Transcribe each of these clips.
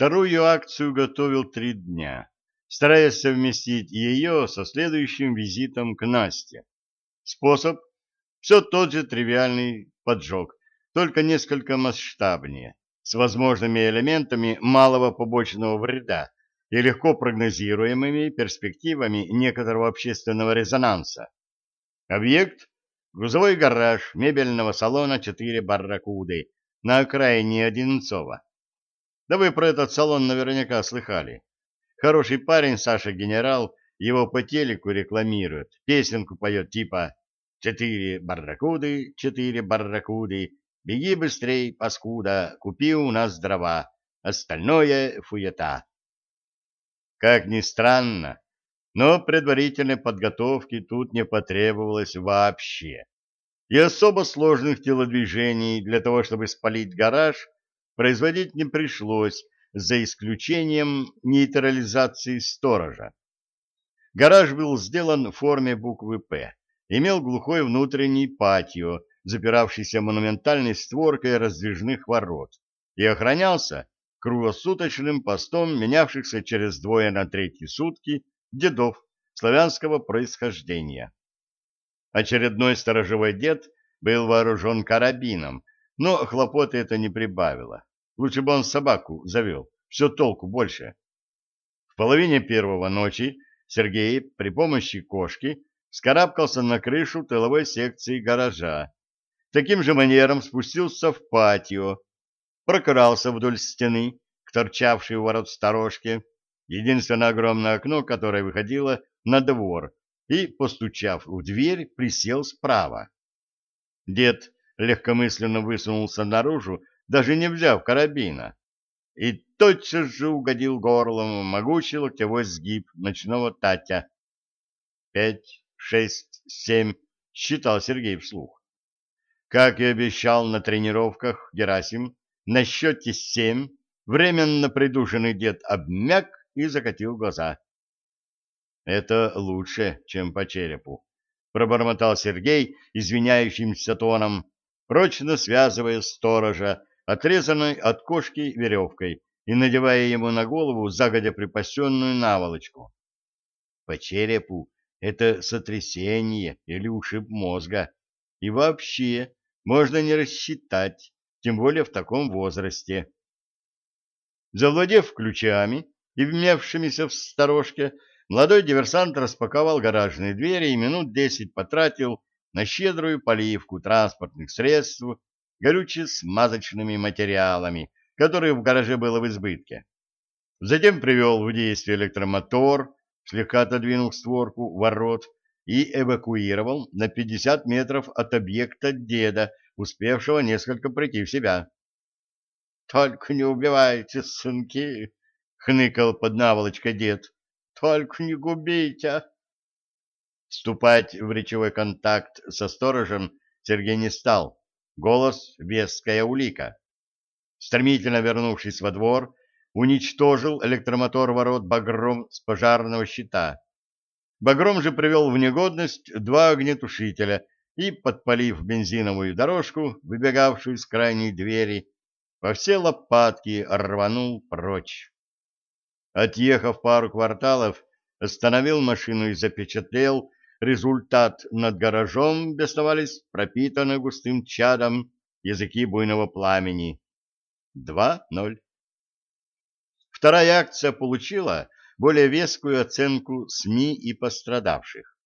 Вторую акцию готовил три дня, стараясь совместить ее со следующим визитом к Насте. Способ – все тот же тривиальный поджог, только несколько масштабнее, с возможными элементами малого побочного вреда и легко прогнозируемыми перспективами некоторого общественного резонанса. Объект – грузовой гараж мебельного салона «Четыре барракуды» на окраине Одинцова. Да вы про этот салон наверняка слыхали. Хороший парень Саша Генерал его по телеку рекламирует, песенку поет типа «Четыре барракуды, четыре барракуды, беги быстрей, паскуда, купи у нас дрова, остальное фуета». Как ни странно, но предварительной подготовки тут не потребовалось вообще. И особо сложных телодвижений для того, чтобы спалить гараж, производить не пришлось, за исключением нейтрализации сторожа. Гараж был сделан в форме буквы «П», имел глухой внутренний патио, запиравшийся монументальной створкой раздвижных ворот, и охранялся круглосуточным постом менявшихся через двое на третьи сутки дедов славянского происхождения. Очередной сторожевой дед был вооружен карабином, но хлопоты это не прибавило. Лучше бы он собаку завел, все толку больше. В половине первого ночи Сергей при помощи кошки скарабкался на крышу тыловой секции гаража. Таким же манером спустился в патио, прокрался вдоль стены, к торчавшей у ворот сторожке, единственное огромное окно, которое выходило на двор, и, постучав в дверь, присел справа. Дед легкомысленно высунулся наружу даже не взяв карабина, и тотчас же угодил горлом могучий локтевой сгиб ночного Татя. «Пять, шесть, семь», — считал Сергей вслух. Как и обещал на тренировках Герасим, на счете семь временно придушенный дед обмяк и закатил глаза. «Это лучше, чем по черепу», — пробормотал Сергей извиняющимся тоном, прочно связывая сторожа отрезанной от кошки веревкой и надевая ему на голову загодя припасенную наволочку. По черепу это сотрясение или ушиб мозга, и вообще можно не рассчитать, тем более в таком возрасте. Завладев ключами и вмявшимися в сторожке, молодой диверсант распаковал гаражные двери и минут десять потратил на щедрую поливку транспортных средств горюче-смазочными материалами, которые в гараже было в избытке. Затем привел в действие электромотор, слегка отодвинул створку ворот и эвакуировал на 50 метров от объекта деда, успевшего несколько прийти в себя. — Только не убивайте, сынки! — хныкал под наволочкой дед. — Только не губите! Вступать в речевой контакт со сторожем Сергей не стал Голос — веская улика. Стремительно вернувшись во двор, уничтожил электромотор ворот багром с пожарного щита. Багром же привел в негодность два огнетушителя и, подпалив бензиновую дорожку, выбегавшую из крайней двери, во все лопатки рванул прочь. Отъехав пару кварталов, остановил машину и запечатлел результат над гаражом бесновались пропитанные густым чадом языки буйного пламени. 2-0. Вторая акция получила более вескую оценку СМИ и пострадавших.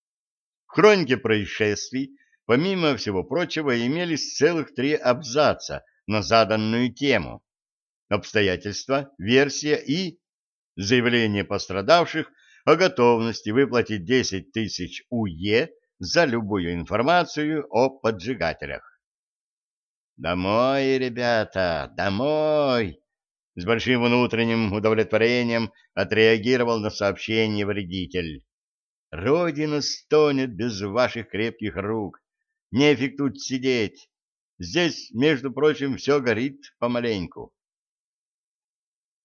В хронике происшествий, помимо всего прочего, имелись целых три абзаца на заданную тему. Обстоятельства, версия и заявление пострадавших – о готовности выплатить 10 тысяч УЕ за любую информацию о поджигателях. «Домой, ребята, домой!» С большим внутренним удовлетворением отреагировал на сообщение вредитель. «Родина стонет без ваших крепких рук. Нефиг тут сидеть. Здесь, между прочим, все горит помаленьку».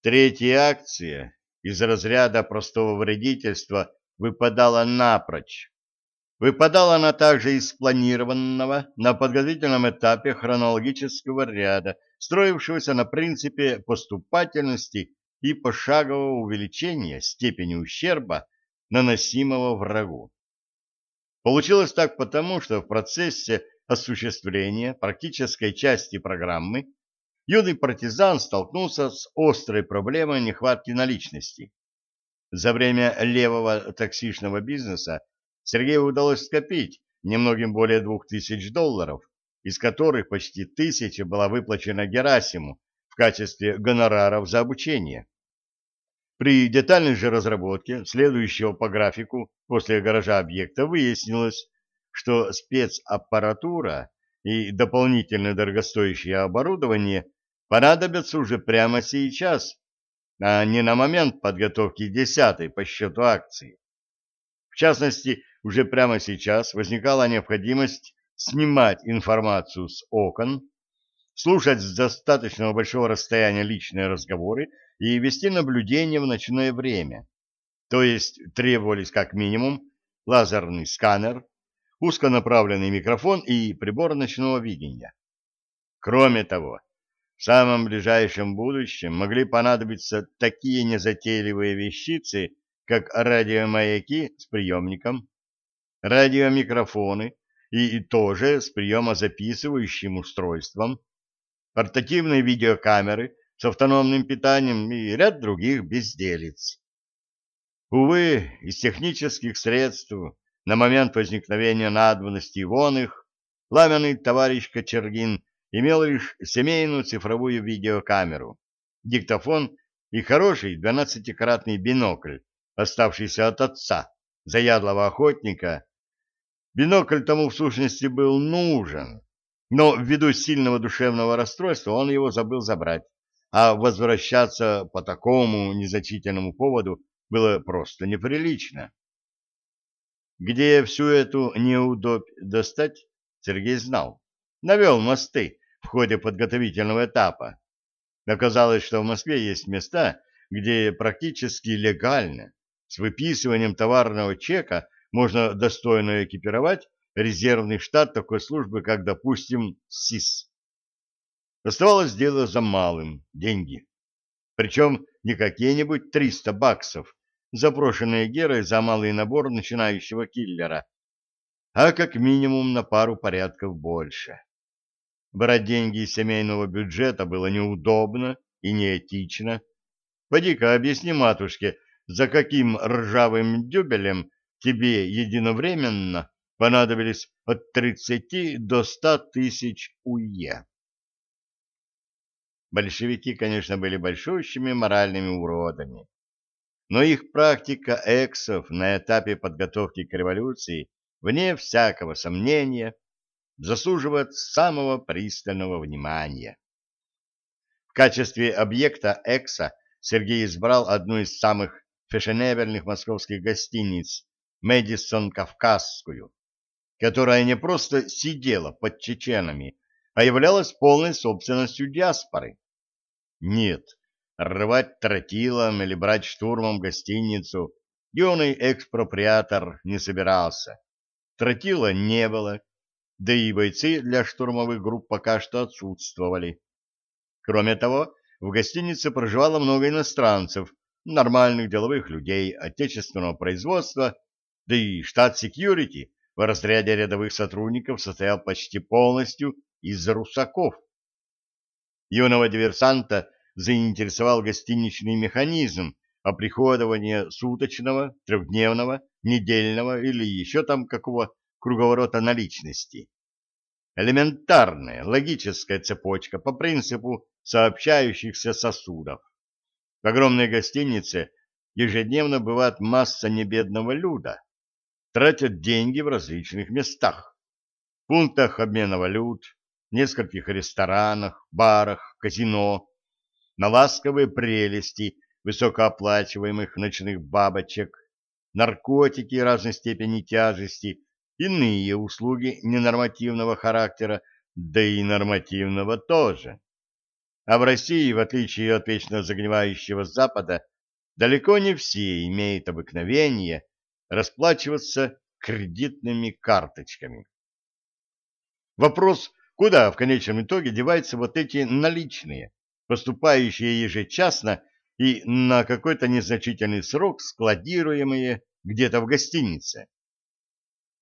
Третья акция из разряда простого вредительства выпадала напрочь. Выпадала она также из спланированного на подготовительном этапе хронологического ряда, строившегося на принципе поступательности и пошагового увеличения степени ущерба, наносимого врагу. Получилось так потому, что в процессе осуществления практической части программы юный партизан столкнулся с острой проблемой нехватки наличности. За время левого таксишного бизнеса Сергею удалось скопить немногим более двух тысяч долларов, из которых почти тысяча была выплачена Герасиму в качестве гонораров за обучение. При детальной же разработке, следующего по графику после гаража объекта, выяснилось, что спецаппаратура и дополнительное дорогостоящее оборудование понадобятся уже прямо сейчас, а не на момент подготовки десятой по счету акции. В частности, уже прямо сейчас возникала необходимость снимать информацию с окон, слушать с достаточно большого расстояния личные разговоры и вести наблюдение в ночное время. То есть требовались как минимум лазерный сканер, узконаправленный микрофон и прибор ночного видения. Кроме того, в самом ближайшем будущем могли понадобиться такие незатейливые вещицы, как радиомаяки с приемником, радиомикрофоны и, и тоже с приемозаписывающим устройством, портативные видеокамеры с автономным питанием и ряд других безделиц. Увы, из технических средств на момент возникновения надобности вон их ламенный товарищ Кочергин имел лишь семейную цифровую видеокамеру, диктофон и хороший двенадцатикратный бинокль, оставшийся от отца, заядлого охотника. Бинокль тому в сущности был нужен, но ввиду сильного душевного расстройства он его забыл забрать, а возвращаться по такому незначительному поводу было просто неприлично. Где всю эту неудобь достать, Сергей знал. Навел мосты в ходе подготовительного этапа. Оказалось, что в Москве есть места, где практически легально с выписыванием товарного чека можно достойно экипировать резервный штат такой службы, как, допустим, СИС. Оставалось дело за малым – деньги. Причем не какие-нибудь 300 баксов, запрошенные Герой за малый набор начинающего киллера, а как минимум на пару порядков больше. Брать деньги из семейного бюджета было неудобно и неэтично. Поди-ка объясни матушке, за каким ржавым дюбелем тебе единовременно понадобились от 30 до 100 тысяч уе. Большевики, конечно, были большущими моральными уродами, но их практика эксов на этапе подготовки к революции, вне всякого сомнения, заслуживает самого пристального внимания. В качестве объекта экса Сергей избрал одну из самых фешенебельных московских гостиниц «Мэдисон Кавказскую», которая не просто сидела под чеченами, а являлась полной собственностью диаспоры. Нет, рвать тротилом или брать штурмом гостиницу юный экспроприатор не собирался. Тротила не было, да и бойцы для штурмовых групп пока что отсутствовали. Кроме того, в гостинице проживало много иностранцев, нормальных деловых людей отечественного производства, да и штат секьюрити в разряде рядовых сотрудников состоял почти полностью из русаков. Юного диверсанта заинтересовал гостиничный механизм оприходования суточного, трехдневного, недельного или еще там какого круговорота наличности. Элементарная логическая цепочка по принципу сообщающихся сосудов. В огромной гостинице ежедневно бывает масса небедного люда. Тратят деньги в различных местах. Пунктах обмена валют, нескольких ресторанах, барах, казино, на ласковые прелести высокооплачиваемых ночных бабочек, наркотики разной степени тяжести, иные услуги ненормативного характера, да и нормативного тоже. А в России, в отличие от вечно загнивающего Запада, далеко не все имеют обыкновение расплачиваться кредитными карточками. Вопрос, куда в конечном итоге деваются вот эти наличные, поступающие ежечасно и на какой-то незначительный срок складируемые где-то в гостинице.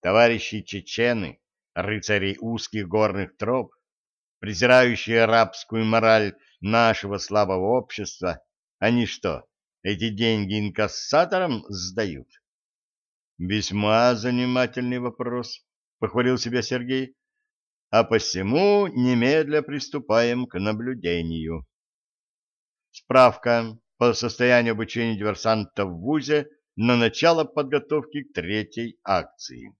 Товарищи чечены, рыцари узких горных троп, презирающие арабскую мораль нашего слабого общества, они что, эти деньги инкассаторам сдают? Весьма занимательный вопрос, похвалил себя Сергей. А посему немедля приступаем к наблюдению. Справка по состоянию обучения диверсантов в ВУЗе на начало подготовки к третьей акции.